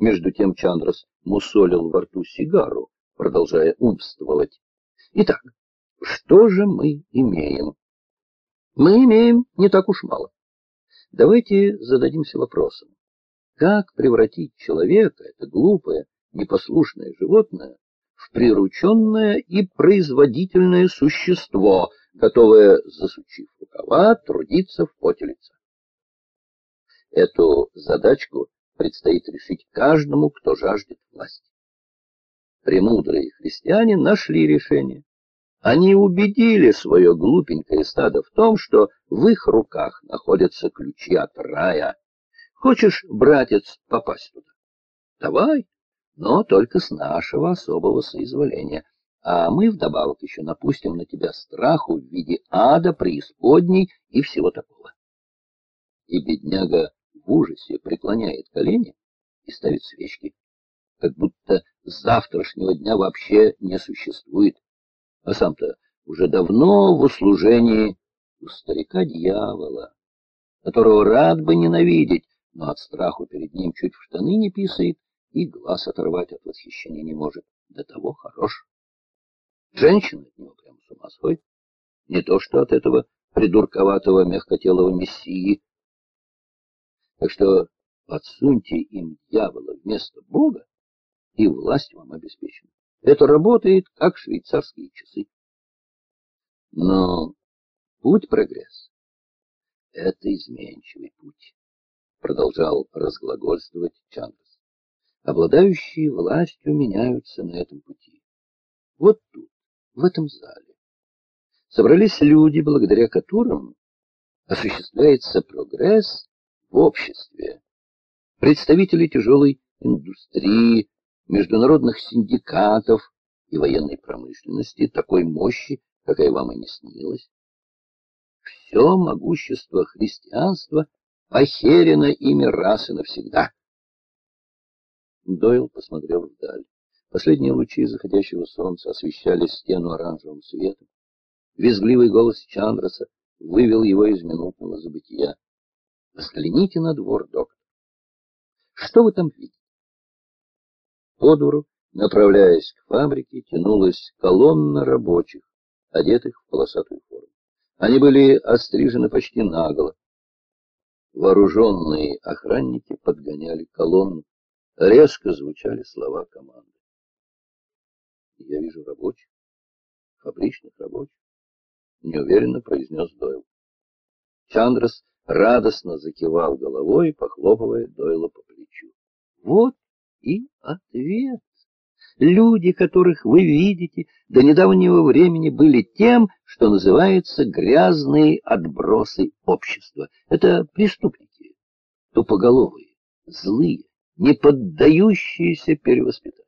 Между тем Чандрас мусолил во рту сигару, продолжая умствовать. Итак, что же мы имеем? Мы имеем не так уж мало. Давайте зададимся вопросом. Как превратить человека, это глупое, непослушное животное, в прирученное и производительное существо, готовое, засучив рукава, трудиться в поте лица? Эту задачку предстоит решить каждому, кто жаждет власти. Премудрые христиане нашли решение. Они убедили свое глупенькое стадо в том, что в их руках находятся ключи от рая. Хочешь, братец, попасть туда? Давай, но только с нашего особого соизволения. А мы вдобавок еще напустим на тебя страху в виде ада, преисподней и всего такого. И бедняга в ужасе преклоняет колени и ставит свечки, как будто завтрашнего дня вообще не существует а сам-то уже давно в услужении у старика-дьявола, которого рад бы ненавидеть, но от страху перед ним чуть в штаны не писает и глаз оторвать от восхищения не может. До того хорош. Женщина от него прямо с ума сходит. Не то что от этого придурковатого мягкотелого мессии. Так что подсуньте им дьявола вместо Бога, и власть вам обеспечена. Это работает, как швейцарские часы. Но путь прогресс — это изменчивый путь, продолжал разглагольствовать Чандрас. Обладающие властью меняются на этом пути. Вот тут, в этом зале, собрались люди, благодаря которым осуществляется прогресс обществе. Представители тяжелой индустрии, международных синдикатов и военной промышленности такой мощи, какая вам и не снилась. Все могущество христианства похерено ими раз и навсегда. Дойл посмотрел вдаль. Последние лучи заходящего солнца освещали стену оранжевым светом. Визгливый голос Чандраса вывел его из минутного забытия. Взгляните на двор, доктор. Что вы там видите? По двору, направляясь к фабрике, тянулась колонна рабочих, одетых в полосатую форму. Они были острижены почти наголо. Вооруженные охранники подгоняли колонну. Резко звучали слова команды. «Я вижу рабочих, фабричных рабочих», — неуверенно произнес Дойл. Чандрас радостно закивал головой, похлопывая Дойла по плечу. «Вот и ответ. Люди, которых вы видите, до недавнего времени были тем, что называется грязные отбросы общества. Это преступники, тупоголовые, злые, не поддающиеся перевоспитанию.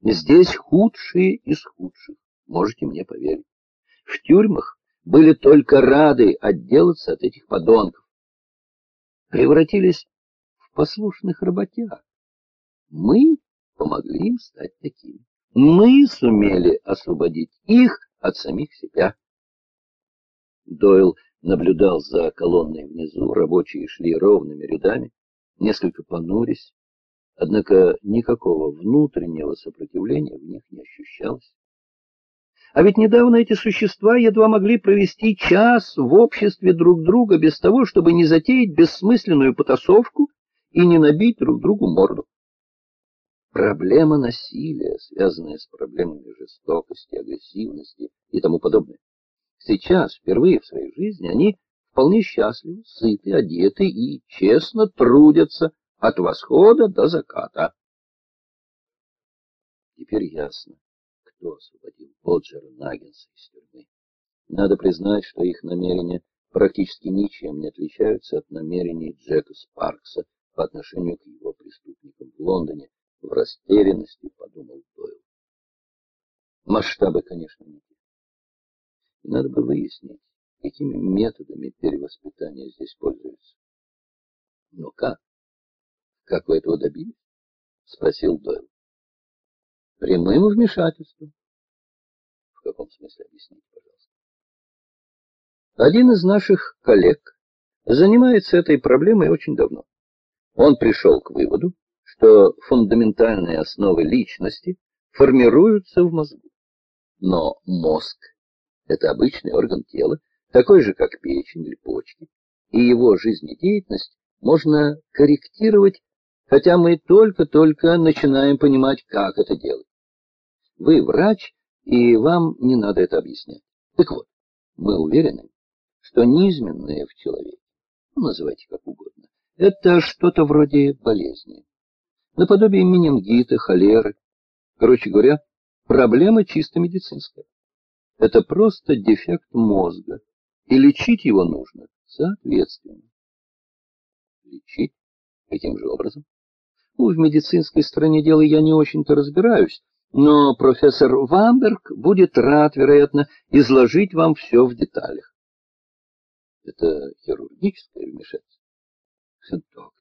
Здесь худшие из худших, можете мне поверить. В тюрьмах были только рады отделаться от этих подонков. Превратились в послушных работяг. Мы помогли им стать такими. Мы сумели освободить их от самих себя. Дойл наблюдал за колонной внизу, рабочие шли ровными рядами, несколько понурясь, однако никакого внутреннего сопротивления в них не ощущалось. А ведь недавно эти существа едва могли провести час в обществе друг друга без того, чтобы не затеять бессмысленную потасовку и не набить друг другу морду. Проблема насилия, связанная с проблемами жестокости, агрессивности и тому подобное. Сейчас, впервые в своей жизни, они вполне счастливы, сыты, одеты и честно трудятся от восхода до заката. Теперь ясно, кто освободил Боджера Наггинса из тюрьмы. Надо признать, что их намерения практически ничем не отличаются от намерений Джека Спаркса по отношению к его преступникам в Лондоне, в растерянности подумал Дойл. Масштабы, конечно, не надо бы выяснить, какими методами перевоспитания здесь пользуются. Но как? Как вы этого добились? Спросил Дойл. Прямым вмешательством. В каком смысле объяснить, пожалуйста? Один из наших коллег занимается этой проблемой очень давно. Он пришел к выводу, что фундаментальные основы личности формируются в мозгу. Но мозг – это обычный орган тела, такой же, как печень или почки, и его жизнедеятельность можно корректировать, хотя мы только-только начинаем понимать, как это делать. Вы врач, и вам не надо это объяснять. Так вот, мы уверены, что низменное в человеке, ну, называйте как угодно, это что-то вроде болезни, наподобие менингита, холеры. Короче говоря, проблема чисто медицинская. Это просто дефект мозга, и лечить его нужно соответственно. Лечить? Каким же образом? Ну, в медицинской стороне дела я не очень-то разбираюсь, но профессор Вамберг будет рад, вероятно, изложить вам все в деталях. Это хирургическое вмешательство? Доктор,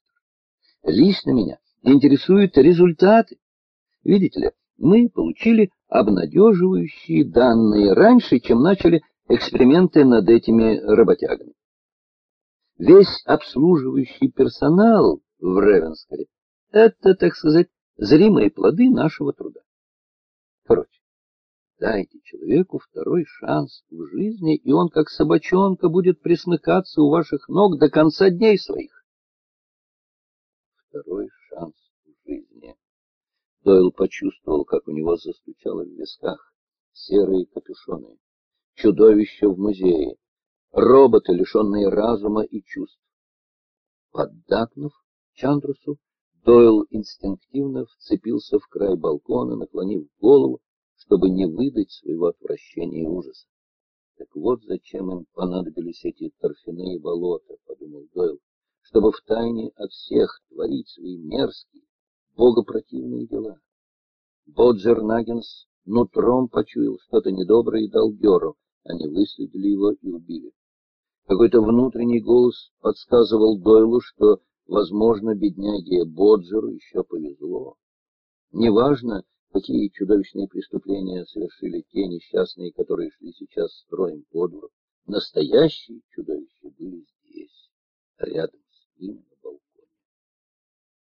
лично меня интересуют результаты. Видите ли, мы получили обнадеживающие данные раньше, чем начали эксперименты над этими работягами. Весь обслуживающий персонал в Ревенскоре — это, так сказать, зримые плоды нашего труда. Короче, дайте человеку второй шанс в жизни, и он, как собачонка, будет присмыкаться у ваших ног до конца дней своих. Второй шанс в жизни. Дойл почувствовал, как у него застучало в висках серые капюшоны. Чудовище в музее. Роботы, лишенные разума и чувств. Поддакнув Чандрусу, Дойл инстинктивно вцепился в край балкона, наклонив голову, чтобы не выдать своего отвращения и ужаса. Так вот зачем им понадобились эти торфяные болота, подумал Дойл, чтобы втайне от всех творить свои мерзкие, богопротивные дела. Боджер Наггинс нутром почуял что-то недоброе и дал дёру. Они выследили его и убили. Какой-то внутренний голос подсказывал Дойлу, что Возможно, бедняге Боджеру еще повезло. Неважно, какие чудовищные преступления совершили те несчастные, которые шли сейчас строем по двору. Настоящие чудовища были здесь, рядом.